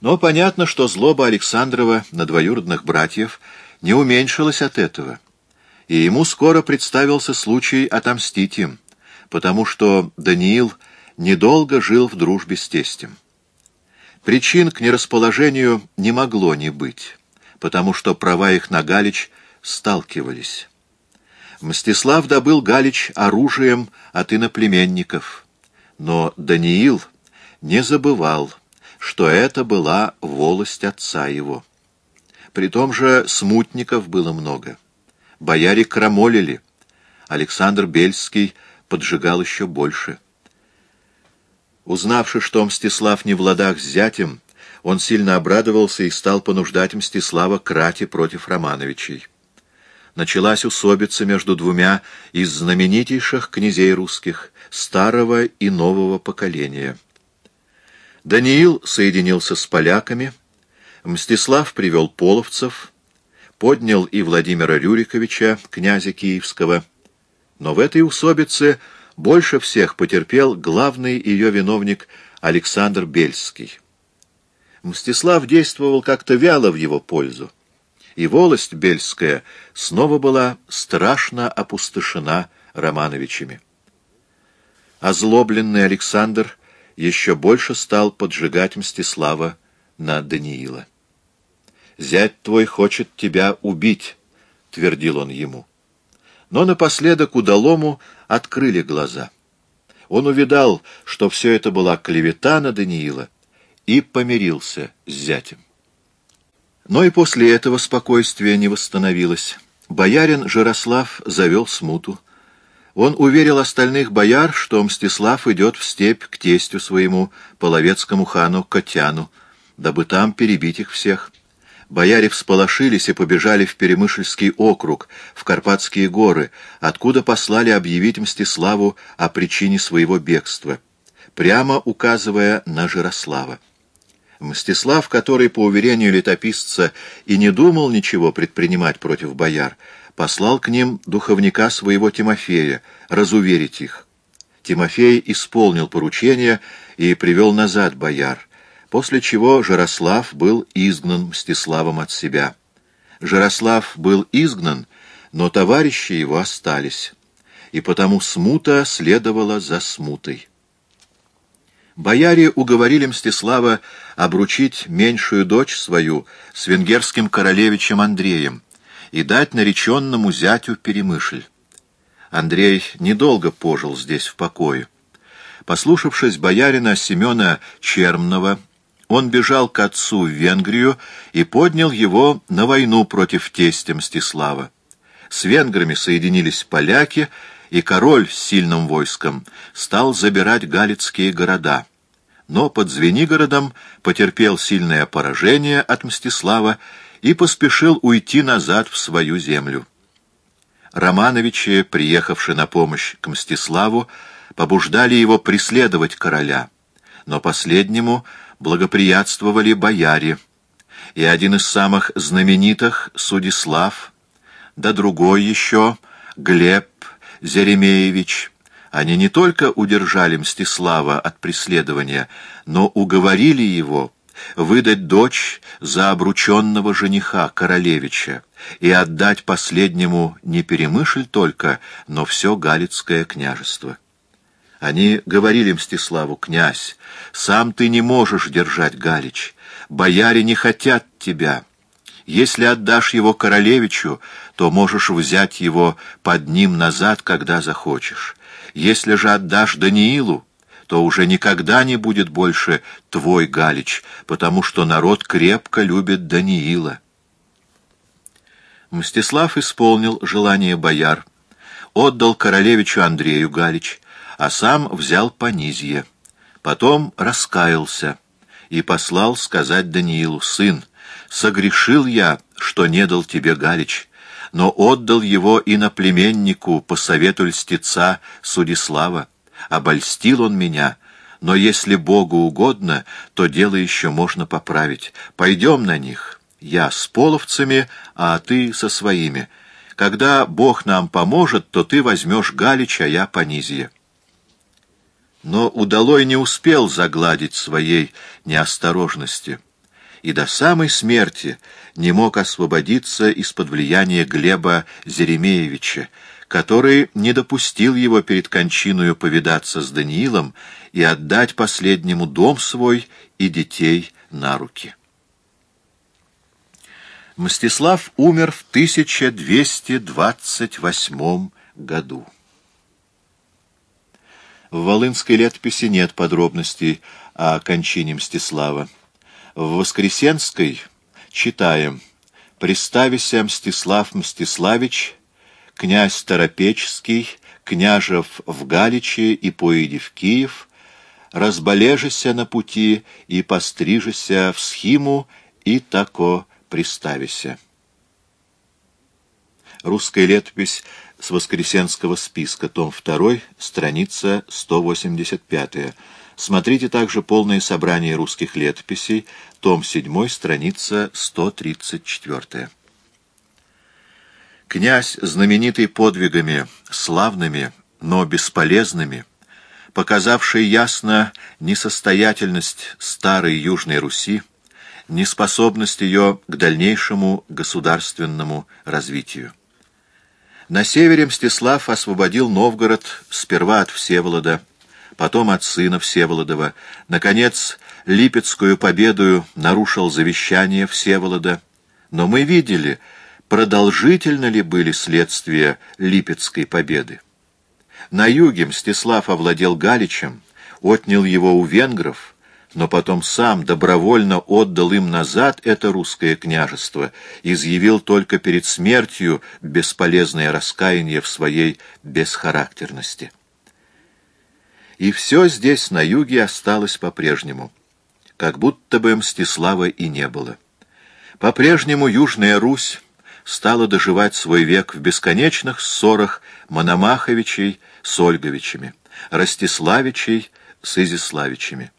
Но понятно, что злоба Александрова на двоюродных братьев не уменьшилась от этого, и ему скоро представился случай отомстить им, потому что Даниил недолго жил в дружбе с тестем. Причин к нерасположению не могло не быть, потому что права их на Галич сталкивались. Мстислав добыл Галич оружием от иноплеменников, но Даниил не забывал, что это была волость отца его. При том же смутников было много. Бояре крамолили. Александр Бельский поджигал еще больше. Узнавши, что Мстислав не в ладах с зятем, он сильно обрадовался и стал понуждать Мстислава к рати против Романовичей. Началась усобица между двумя из знаменитейших князей русских, старого и нового поколения. Даниил соединился с поляками, Мстислав привел половцев, поднял и Владимира Рюриковича, князя Киевского. Но в этой усобице больше всех потерпел главный ее виновник Александр Бельский. Мстислав действовал как-то вяло в его пользу, и волость Бельская снова была страшно опустошена Романовичами. Озлобленный Александр еще больше стал поджигать Мстислава на Даниила. «Зять твой хочет тебя убить», — твердил он ему. Но напоследок удалому открыли глаза. Он увидал, что все это была клевета на Даниила, и помирился с зятем. Но и после этого спокойствие не восстановилось. Боярин Жирослав завел смуту. Он уверил остальных бояр, что Мстислав идет в степь к тестю своему, половецкому хану Котяну, дабы там перебить их всех. Бояре всполошились и побежали в Перемышльский округ, в Карпатские горы, откуда послали объявить Мстиславу о причине своего бегства, прямо указывая на Жирослава. Мстислав, который, по уверению летописца, и не думал ничего предпринимать против бояр, послал к ним духовника своего Тимофея, разуверить их. Тимофей исполнил поручение и привел назад бояр, после чего Жарослав был изгнан Мстиславом от себя. Жарослав был изгнан, но товарищи его остались, и потому смута следовала за смутой. Бояре уговорили Мстислава обручить меньшую дочь свою с венгерским королевичем Андреем, и дать нареченному зятю перемышль. Андрей недолго пожил здесь в покое. Послушавшись боярина Семена Чермного, он бежал к отцу в Венгрию и поднял его на войну против тестя Мстислава. С венграми соединились поляки, и король с сильным войском стал забирать галицкие города. Но под Звенигородом потерпел сильное поражение от Мстислава и поспешил уйти назад в свою землю. Романовичи, приехавшие на помощь к Мстиславу, побуждали его преследовать короля, но последнему благоприятствовали бояре, и один из самых знаменитых — Судислав, да другой еще — Глеб Зеремеевич. Они не только удержали Мстислава от преследования, но уговорили его выдать дочь за обрученного жениха, королевича, и отдать последнему не Перемышль только, но все Галицкое княжество. Они говорили Мстиславу, «Князь, сам ты не можешь держать Галич, бояре не хотят тебя. Если отдашь его королевичу, то можешь взять его под ним назад, когда захочешь. Если же отдашь Даниилу, то уже никогда не будет больше твой Галич, потому что народ крепко любит Даниила. Мстислав исполнил желание бояр, отдал королевичу Андрею Галич, а сам взял Понизье. Потом раскаялся и послал сказать Даниилу, «Сын, согрешил я, что не дал тебе Галич, но отдал его иноплеменнику по совету льстеца Судислава обольстил он меня, но если Богу угодно, то дело еще можно поправить. Пойдем на них. Я с половцами, а ты со своими. Когда Бог нам поможет, то ты возьмешь Галич, а я Понизье. Но Удалой не успел загладить своей неосторожности. и до самой смерти не мог освободиться из-под влияния Глеба Зеремеевича, который не допустил его перед кончиною повидаться с Даниилом и отдать последнему дом свой и детей на руки. Мстислав умер в 1228 году. В Волынской летописи нет подробностей о кончине Мстислава. В Воскресенской читаем «Приставися Мстислав Мстиславич, князь Торопеческий, княжев в Галиче и поеди в Киев, разболежися на пути и пострижися в схиму и тако приставися». Русская летопись с Воскресенского списка, том 2, страница 185. Смотрите также полное собрание русских летописей, том 7, страница 134. Князь, знаменитый подвигами славными, но бесполезными, показавший ясно несостоятельность старой Южной Руси, неспособность ее к дальнейшему государственному развитию. На севере Мстислав освободил Новгород сперва от Всеволода, потом от сына Всеволодова, наконец, Липецкую победу нарушил завещание Всеволода. Но мы видели, продолжительно ли были следствия Липецкой победы. На юге Мстислав овладел Галичем, отнял его у венгров, но потом сам добровольно отдал им назад это русское княжество, изъявил только перед смертью бесполезное раскаяние в своей бесхарактерности. И все здесь, на юге, осталось по-прежнему, как будто бы Мстислава и не было. По-прежнему Южная Русь стала доживать свой век в бесконечных ссорах Мономаховичей с Ольговичами, Ростиславичей с Изиславичами.